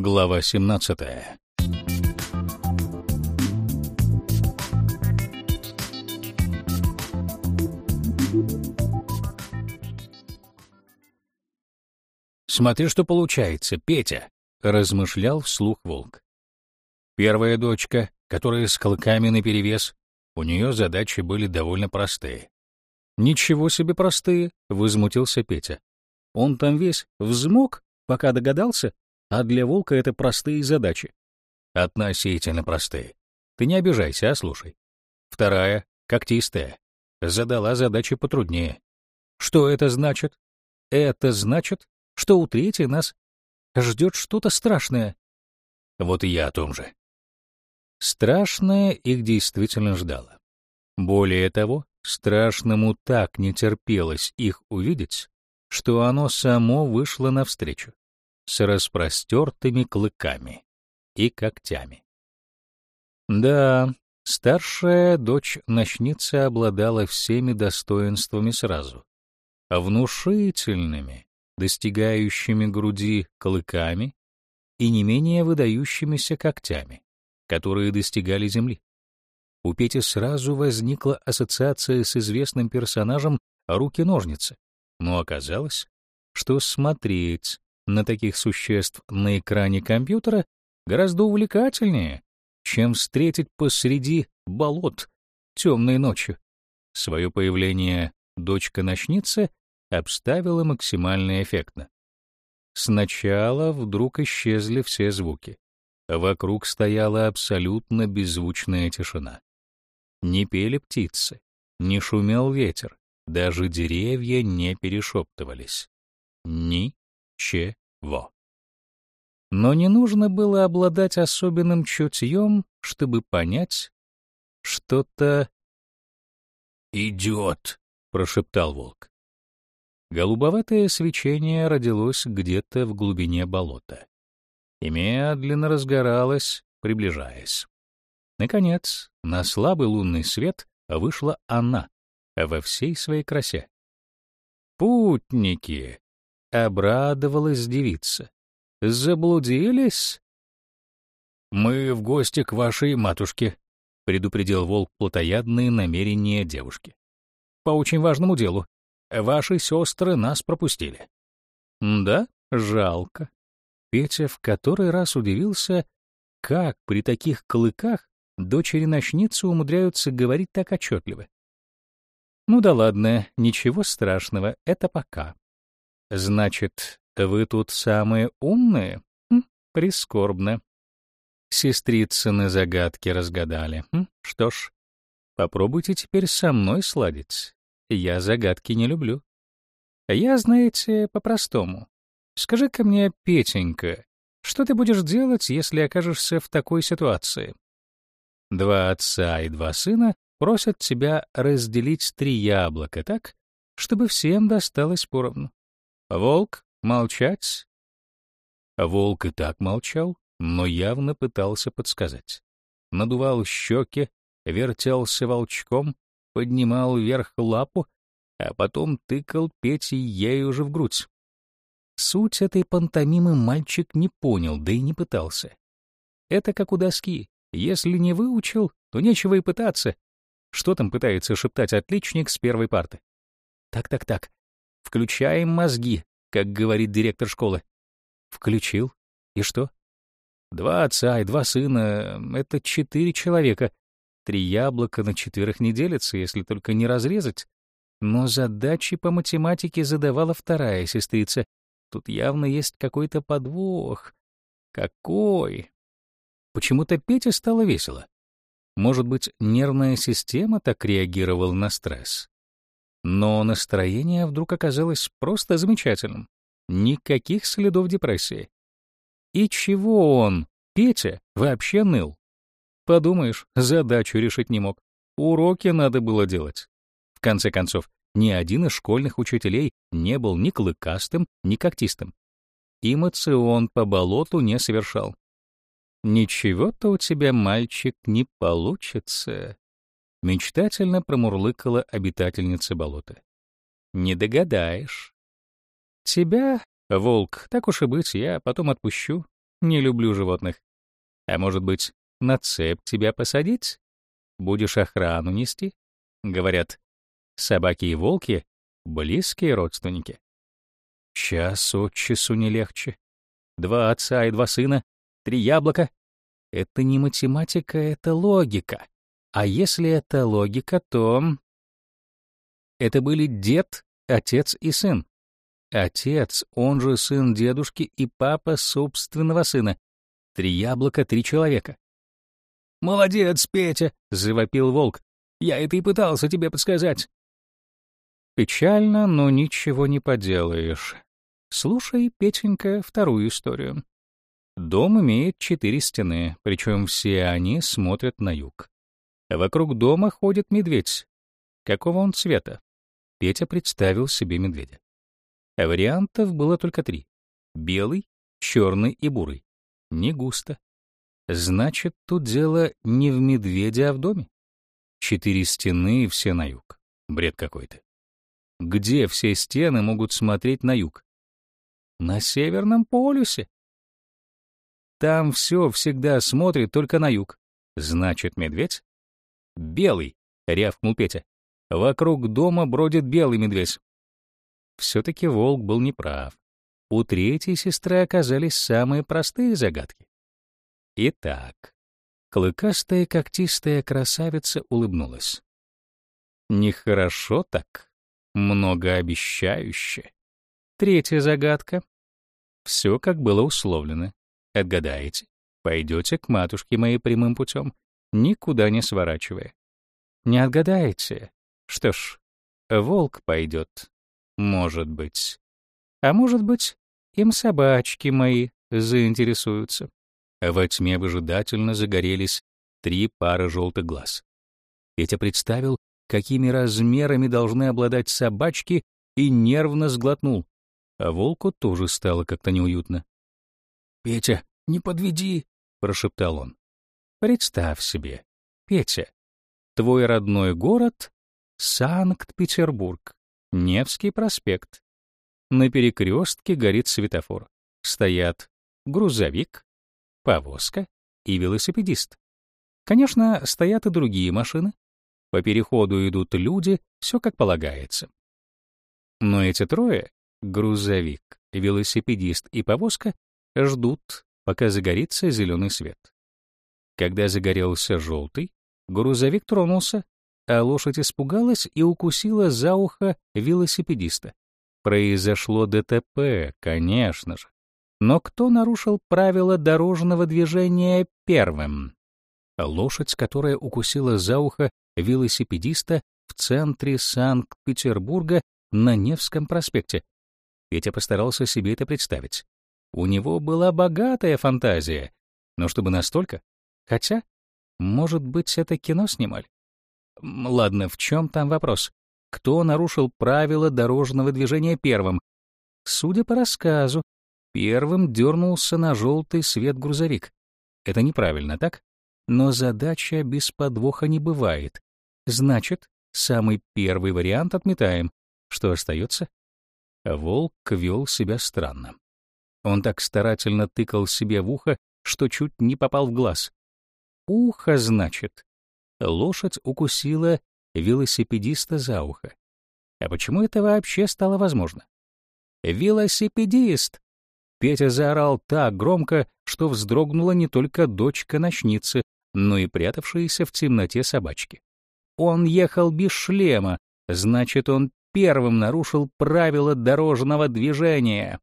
Глава 17. «Смотри, что получается, Петя!» — размышлял вслух волк. Первая дочка, которая с клыками наперевес, у нее задачи были довольно простые. «Ничего себе простые!» — возмутился Петя. «Он там весь взмок, пока догадался, а для волка это простые задачи. Относительно простые. Ты не обижайся, а слушай. Вторая, когтистая, задала задачи потруднее. Что это значит? Это значит, что у третьей нас ждет что-то страшное. Вот и я о том же. Страшное их действительно ждало. Более того, страшному так не терпелось их увидеть, что оно само вышло навстречу с распростертыми клыками и когтями. Да, старшая дочь ночницы обладала всеми достоинствами сразу, внушительными, достигающими груди клыками и не менее выдающимися когтями, которые достигали земли. У Пети сразу возникла ассоциация с известным персонажем «Руки-ножницы», но оказалось, что смотреть на таких существ на экране компьютера гораздо увлекательнее, чем встретить посреди болот темной ночью. Свое появление дочка-ночница обставила максимально эффектно. Сначала вдруг исчезли все звуки. Вокруг стояла абсолютно беззвучная тишина. Не пели птицы, не шумел ветер, даже деревья не перешептывались. Ни чего. Но не нужно было обладать особенным чутьем, чтобы понять, что-то идет, прошептал волк. Голубоватое свечение родилось где-то в глубине болота и медленно разгоралось, приближаясь. Наконец, на слабый лунный свет вышла она во всей своей красе. «Путники!» — обрадовалась девица. «Заблудились?» «Мы в гости к вашей матушке», — предупредил волк плотоядные намерения девушки. «По очень важному делу. Ваши сестры нас пропустили». «Да? Жалко». Петя в который раз удивился, как при таких клыках дочери-ночницы умудряются говорить так отчетливо. «Ну да ладно, ничего страшного, это пока. Значит, вы тут самые умные? Хм, прискорбно. Сестрицыны загадки разгадали. Хм, что ж, попробуйте теперь со мной сладить. Я загадки не люблю. Я, знаете, по-простому. Скажи-ка мне, Петенька, что ты будешь делать, если окажешься в такой ситуации? Два отца и два сына просят тебя разделить три яблока так, чтобы всем досталось поровну. Волк, молчать. Волк и так молчал, но явно пытался подсказать. Надувал щеки, вертелся волчком, поднимал вверх лапу, а потом тыкал Петей ей уже в грудь. Суть этой пантомимы мальчик не понял, да и не пытался. Это как у доски. Если не выучил, то нечего и пытаться. Что там пытается шептать отличник с первой парты? Так-так-так, Включаем мозги, как говорит директор школы. Включил. И что? Два отца и два сына — это четыре человека. Три яблока на четверых не делятся, если только не разрезать. Но задачи по математике задавала вторая сестрица. Тут явно есть какой-то подвох. Какой? Почему-то Пете стало весело. Может быть, нервная система так реагировала на стресс? Но настроение вдруг оказалось просто замечательным. Никаких следов депрессии. И чего он, Петя, вообще ныл? Подумаешь, задачу решить не мог. Уроки надо было делать. В конце концов, ни один из школьных учителей не был ни клыкастым, ни когтистым. И мацион по болоту не совершал. «Ничего-то у тебя, мальчик, не получится», Мечтательно промурлыкала обитательница болота. «Не догадаешь. Тебя, волк, так уж и быть, я потом отпущу. Не люблю животных. А может быть, на цепь тебя посадить? Будешь охрану нести? Говорят, собаки и волки — близкие родственники. Час от часу не легче. Два отца и два сына, три яблока. Это не математика, это логика. А если это логика, то... Это были дед, отец и сын. Отец, он же сын дедушки и папа собственного сына. Три яблока, три человека. «Молодец, Петя!» — завопил волк. «Я это и пытался тебе подсказать». Печально, но ничего не поделаешь. Слушай, Петенька, вторую историю. Дом имеет четыре стены, причем все они смотрят на юг. Вокруг дома ходит медведь. Какого он цвета? Петя представил себе медведя. Вариантов было только три. Белый, черный и бурый. Не густо. Значит, тут дело не в медведе, а в доме. Четыре стены и все на юг. Бред какой-то. Где все стены могут смотреть на юг? На Северном полюсе. Там все всегда смотрит только на юг. Значит, медведь? Белый, рявкнул Петя. Вокруг дома бродит белый медведь. Все-таки волк был неправ. У третьей сестры оказались самые простые загадки. Итак, клыкастая когтистая красавица улыбнулась. Нехорошо так, многообещающе. Третья загадка. Все, как было условлено. Отгадаете, пойдете к матушке моей прямым путем, никуда не сворачивая. Не отгадаете? Что ж, волк пойдет, может быть. А может быть, им собачки мои заинтересуются. Во тьме выжидательно загорелись три пары желтых глаз. Петя представил, какими размерами должны обладать собачки, и нервно сглотнул а волку тоже стало как-то неуютно. «Петя, не подведи!» — прошептал он. «Представь себе, Петя, твой родной город — Санкт-Петербург, Невский проспект. На перекрестке горит светофор. Стоят грузовик, повозка и велосипедист. Конечно, стоят и другие машины. По переходу идут люди, все как полагается. Но эти трое грузовик, велосипедист и повозка ждут, пока загорится зеленый свет. Когда загорелся желтый, грузовик тронулся, а лошадь испугалась и укусила за ухо велосипедиста. Произошло ДТП, конечно же. Но кто нарушил правила дорожного движения первым? Лошадь, которая укусила за ухо велосипедиста в центре Санкт-Петербурга на Невском проспекте, Петя постарался себе это представить. У него была богатая фантазия, но чтобы настолько? Хотя, может быть, это кино снимали? Ладно, в чем там вопрос? Кто нарушил правила дорожного движения первым? Судя по рассказу, первым дернулся на желтый свет грузовик. Это неправильно, так? Но задача без подвоха не бывает. Значит, самый первый вариант отметаем. Что остается? Волк вел себя странно. Он так старательно тыкал себе в ухо, что чуть не попал в глаз. Ухо, значит. Лошадь укусила велосипедиста за ухо. А почему это вообще стало возможно? «Велосипедист!» Петя заорал так громко, что вздрогнула не только дочка ночницы, но и прятавшиеся в темноте собачки. Он ехал без шлема, значит, он первым нарушил правила дорожного движения.